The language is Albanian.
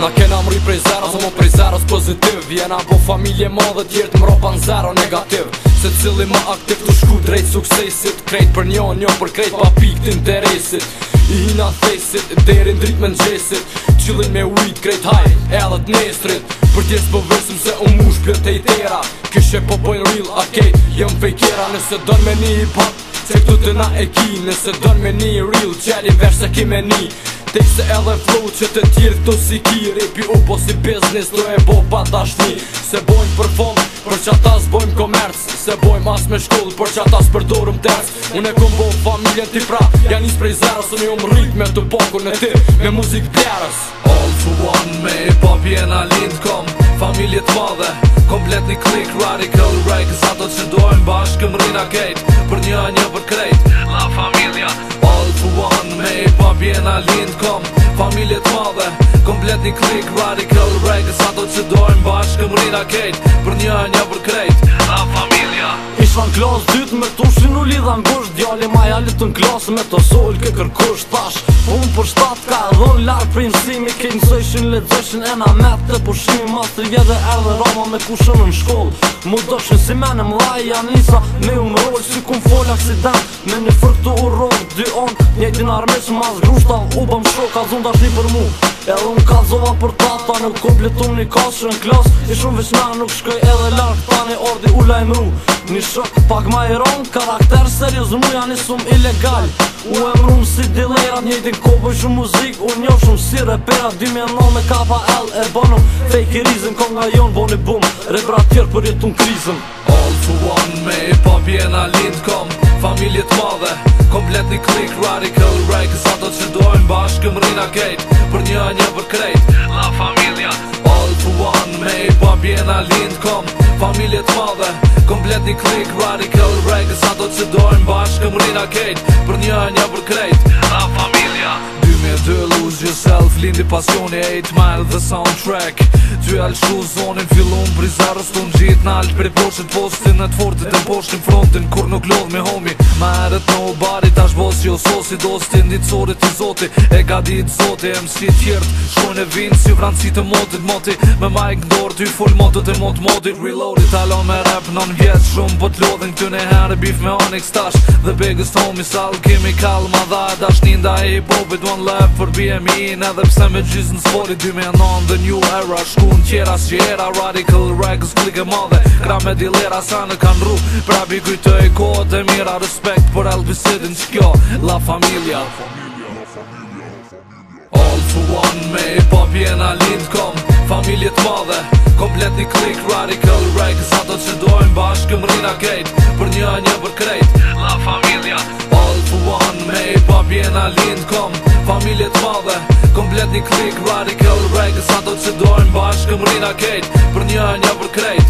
Na kena mri prej zeros, o mo prej zeros pozitiv Vjena po familje ma dhe tjertë mro pan zero negativ Se cili ma aktiv të shku drejt suksesit Krejt për njo, njo për krejt pa pik të interesit I hina thesit, derin drit me gjesit Qilin me uit, krejt haj, edhe të nestrit Për tjes po vesim se u mush për të i tera Kishe po pojnë real, a okay, jem fejkera Nëse don me një hip hop, se këtu të na e ki Nëse don me një real, qeli vesh se ki me një Te se edhe flow që të tjirë këtu si kiri Pi u po si biznis të e bo pa dashni Se bojmë për fond, për që ata s'bojmë komerc Se bojmë as me shkull, për që ata s'përdorëm tërc Unë e kumë familjen t'i pra Janë njës prej zara, së një umë rrit me të pokur në ti Me muzik t'jarës All to one, me i pop i e na kom Familje t'madhe, komplet një klik Radical break, sa të që dojmë bashkë më rrina kejt Për një a një për krejt La familja All to one e pa vjen lind kom Familje të madhe, komplet një klik Radical, reggae, sa do të që dojmë bashkë Këmë rinë për një një për krejt A Isha në klasë dytë me tushin si nuk lidha në gusht Djali ma ja në klasë me të sol ke kërkush Tash, unë për shtatë ka dhonë larë Prej mësimi ke nësojshin, dëshin e na metë të pushim mas të vjede dhe erë dhe rama me kushën në shkollë Mu do si menë më laj janë isa më unë si ku në folë aksident Me një fërtu të rollë dy onë Njëti në armesë mas grushta u bëm shokat zunda shni për mu Edhe unë kalzova për tata Nuk kompletum një në klas I shumë veçna nuk shkoj edhe ta një ordi u lajmru Një shok pak ma i Karakter serios mu janë isum ilegal U e mrum si dilejrat Njëti në kopoj shumë muzik U njo shumë si repera 2009 me kappa L e bonum Fake i rizim kom nga jon Boni bum Rebra tjerë për jetun krizën All to one me Po vjena lindë kom Familjet madhe Komplet një klik Radical rake Zato që dojmë bashkë më Për një një për krejt familja All to one me Po vjena lindë kom Familjet madhe Komplet një klik Radical rake Zato që dojmë bashkë më Për një një për krejt La do lose yourself Lindy pasioni 8 mile the soundtrack Ty alë on zonin fillon brizarës të në gjitë Në pre poshtë postin në të fortit e poshtin frontin kur nuk lodh me homi Ma erët në u barit ash bos jo sosi Dostin një cori zoti e ka dit zoti Em si tjertë shkojnë e vin si vranësi të modit moti Me mic në dorë ty full modit e mod modit Reloadit alon me rap në në vjetë shumë Po lodhin këtë e herë bif me onyx tash The biggest homie sal kemi kalma dha Dash njënda e hip hopit one rap for BMI Në dhe pse me gjizë në sfori Dy me the new era Shku në tjera së Radical rags klike madhe Kra me dilera sa në kanë rru Pra bi kujtë e kohët e mira Respekt për Elvis Sidin që kjo La familia All for one me i pop jena lind kom Familjet madhe Komplet një klik radical rags Ato që dojmë bashkë më rina kejt Për një a një për krejt La familia All for one me i pop jena lind kom Familjet madhe familje të madhe Komplet një klik, radical, rejt Kësa të të që dojmë bashkë, rina Për një anja për krejt